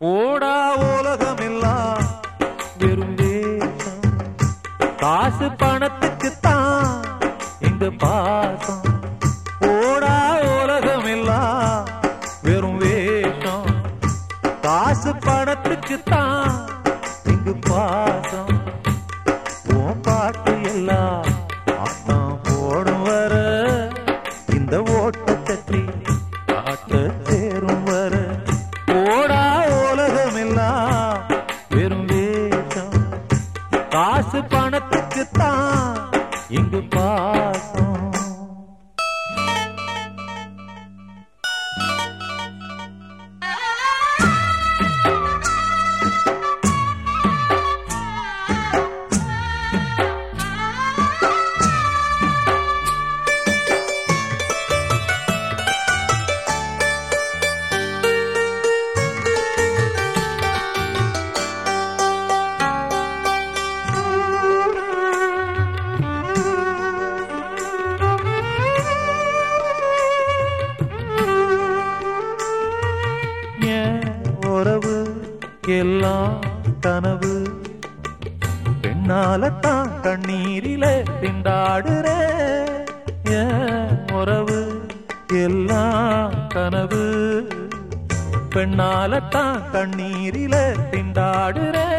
ஓடா உலகமெல்லாம் வெறும் காசு பணத்துக்கு தான் எங்க பாசம். ஓடா உலகமெல்லாம் வெறும் வேஷம். காசு பணத்துக்கு தான் இங்கு பாசம். எல்லாம் கனவு. பெண்ணால தான் கண்ணீரில திண்டாடுற உறவு. எல்லாம் கனவு. பெண்ணால தான் கண்ணீரில திண்டாடுற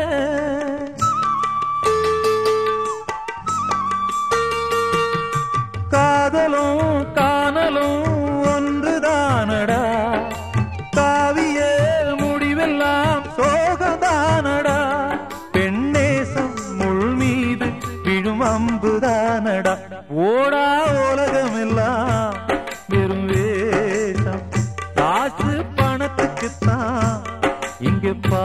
விழும் அம்புதானடா. ஓடா உலகம் எல்லாம் வெறும் வேஷம். காசு பணத்துக்குத்தான். இங்க பா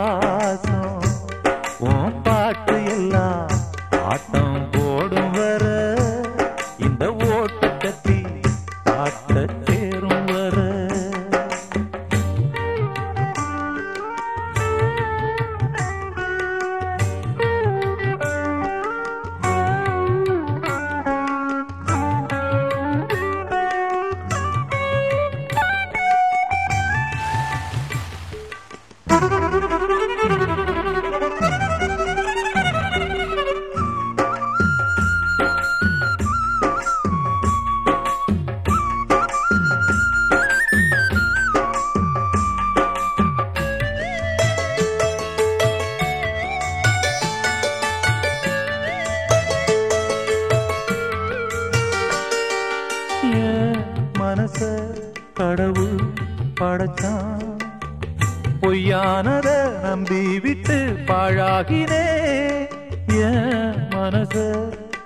பொய்யானத நம்பி விட்டு பாழாகினே. ஏன் மனச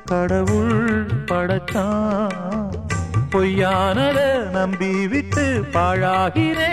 கடவுள் படைச்சான் பொய்யானத நம்பி விட்டு பாழாகினே.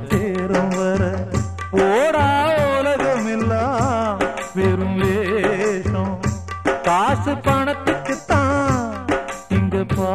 காட்ட வர ஓடா உலகம் எல்லாம் வெறும் வேஷம். காசு பணத்துக்கு தான் இங்க பா